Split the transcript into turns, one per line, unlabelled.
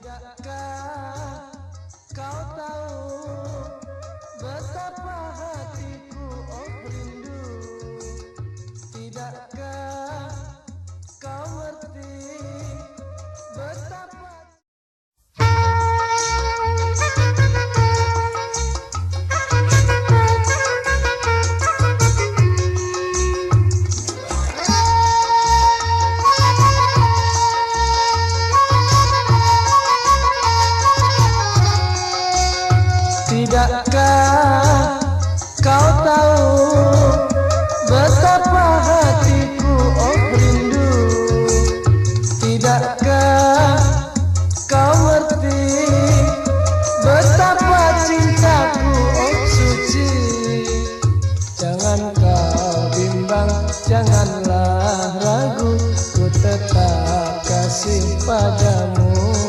Tidakkah kau Tidakkah kau tahu Betapa hatiku oh rindu? Tidakkah kau ngerti Betapa cintaku oh suci? Jangan kau bimbang Janganlah ragu Ku tetap kasih padamu.